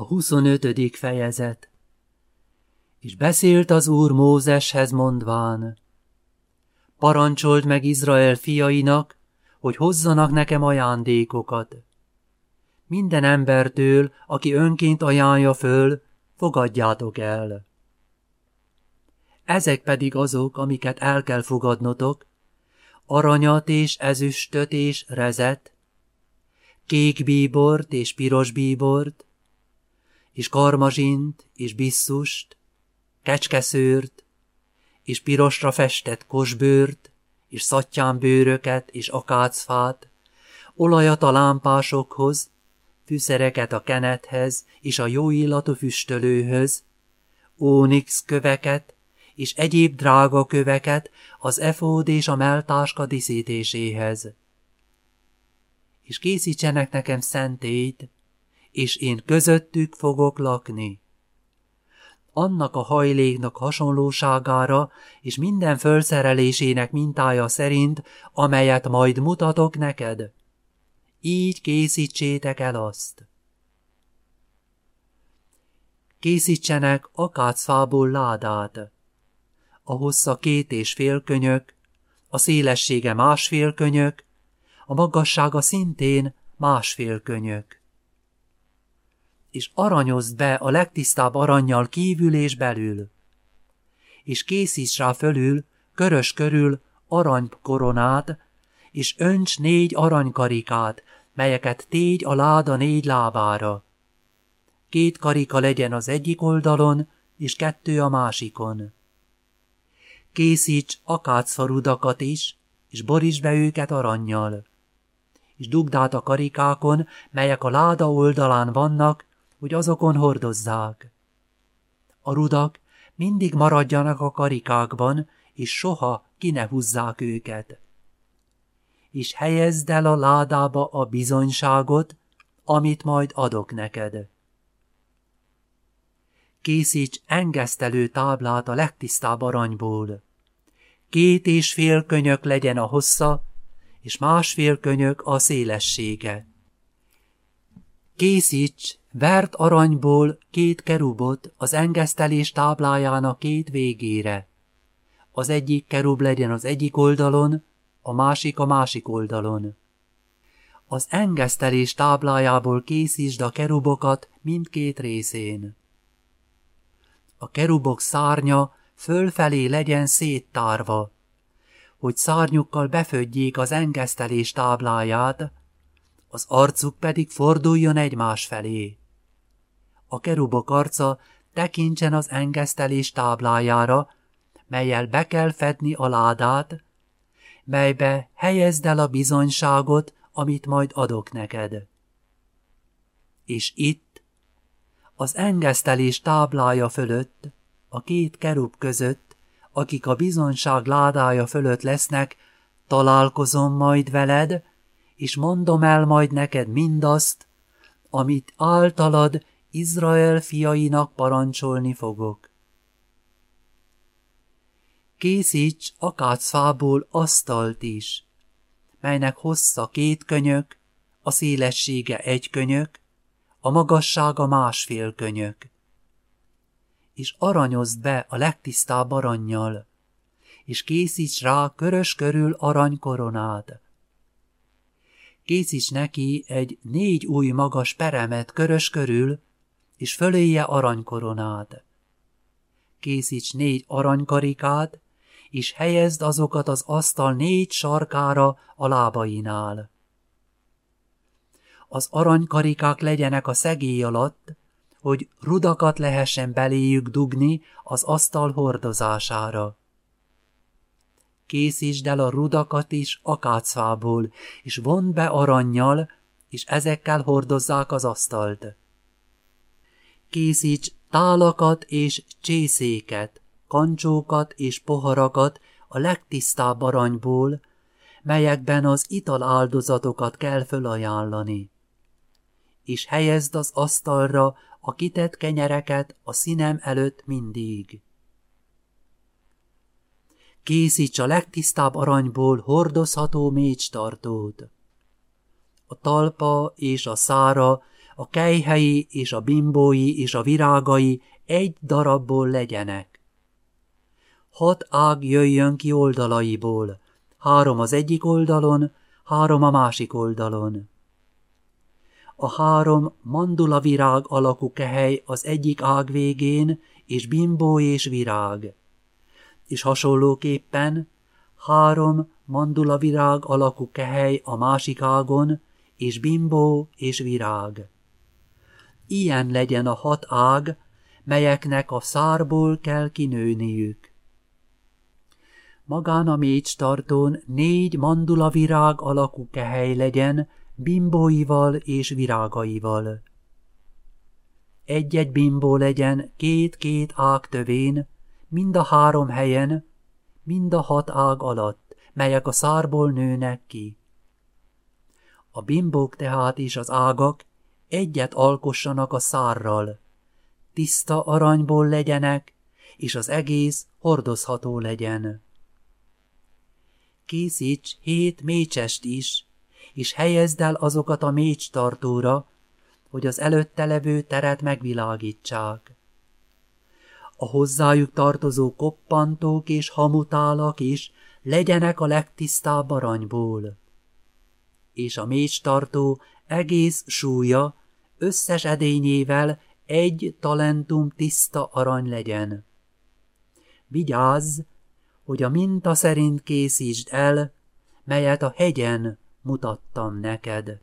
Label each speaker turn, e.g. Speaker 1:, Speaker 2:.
Speaker 1: A 25. fejezet És beszélt az Úr Mózeshez mondván, Parancsold meg Izrael fiainak, hogy hozzanak nekem ajándékokat. Minden embertől, aki önként ajánlja föl, fogadjátok el. Ezek pedig azok, amiket el kell fogadnotok, aranyat és ezüstöt és rezet, kék bíbort és piros bíbort, és karmazsint, és bisszust, kecskeszőrt, és pirosra festett kosbőrt, és szattyánbőröket, és akácfát, olajat a lámpásokhoz, fűszereket a kenethez, és a jó illatú füstölőhöz, ónix köveket, és egyéb drága köveket az efód és a meltáska diszítéséhez. És készítsenek nekem szentét, és én közöttük fogok lakni. Annak a hajléknak hasonlóságára és minden fölszerelésének mintája szerint, amelyet majd mutatok neked. Így készítsétek el azt. Készítsenek akácfából ládát. A hossza két és fél könyök, a szélessége másfél könyök, a magassága szintén másfél könyök és aranyozd be a legtisztább aranyjal kívül és belül. És készíts rá fölül, körös körül aranykoronát, és önts négy aranykarikát, melyeket tégy a láda négy lábára. Két karika legyen az egyik oldalon, és kettő a másikon. Készíts akácfarudakat is, és borítsd be őket aranyjal. És dugd át a karikákon, melyek a láda oldalán vannak, hogy azokon hordozzák. A rudak mindig maradjanak a karikákban, és soha ki ne húzzák őket. És helyezd el a ládába a bizonyságot, amit majd adok neked. Készíts engesztelő táblát a legtisztább aranyból. Két és fél könyök legyen a hossza, és másfél könyök a szélessége. Készíts Vert aranyból két kerubot az engesztelés táblájának két végére. Az egyik kerub legyen az egyik oldalon, a másik a másik oldalon. Az engesztelés táblájából készítsd a kerubokat mindkét részén. A kerubok szárnya fölfelé legyen széttárva, hogy szárnyukkal befödjék az engesztelés tábláját, az arcuk pedig forduljon egymás felé a kerubok arca tekintsen az engesztelés táblájára, melyel be kell fedni a ládát, melybe helyezd el a bizonyságot, amit majd adok neked. És itt, az engesztelés táblája fölött, a két kerub között, akik a bizonyság ládája fölött lesznek, találkozom majd veled, és mondom el majd neked mindazt, amit általad Izrael fiainak parancsolni fogok. Készíts akácfából asztalt is, melynek hossza két könyök, a szélessége egy könyök, a magassága másfél könyök. És aranyozd be a legtisztább aranyjal, és készíts rá körös körül aranykoronát készíts neki egy négy új magas peremet körös körül, és föléje aranykoronád. Készíts négy aranykarikát, és helyezd azokat az asztal négy sarkára a lábainál. Az aranykarikák legyenek a szegély alatt, hogy rudakat lehessen beléjük dugni az asztal hordozására. Készítsd el a rudakat is akácfából, és vond be aranyjal, és ezekkel hordozzák az asztalt készíts tálakat és csészéket, kancsókat és poharakat a legtisztább aranyból, melyekben az ital áldozatokat kell fölajánlani. És helyezd az asztalra a kitett kenyereket a színem előtt mindig. Készíts a legtisztább aranyból hordozható mécstartót. A talpa és a szára a kejhelyi és a bimbói és a virágai egy darabból legyenek. Hat ág jöjjön ki oldalaiból, három az egyik oldalon, három a másik oldalon. A három mandula virág alakú kehely az egyik ág végén, és bimbó és virág. És hasonlóképpen három mandula virág alakú kehely a másik ágon, és bimbó és virág. Ilyen legyen a hat ág, melyeknek a szárból kell kinőniük. Magán a tartón négy mandula virág alakú kehely legyen, bimbóival és virágaival. Egy-egy bimbó legyen két-két ág tövén, mind a három helyen, mind a hat ág alatt, melyek a szárból nőnek ki. A bimbók tehát is az ágak egyet alkossanak a szárral, tiszta aranyból legyenek, és az egész hordozható legyen. Készíts hét mécsest is, és helyezd el azokat a mécs tartóra, hogy az előtte levő teret megvilágítsák. A hozzájuk tartozó koppantók és hamutálak is legyenek a legtisztább aranyból. És a mécs tartó egész súlya összes edényével egy talentum tiszta arany legyen. Vigyázz, hogy a minta szerint készítsd el, melyet a hegyen mutattam neked.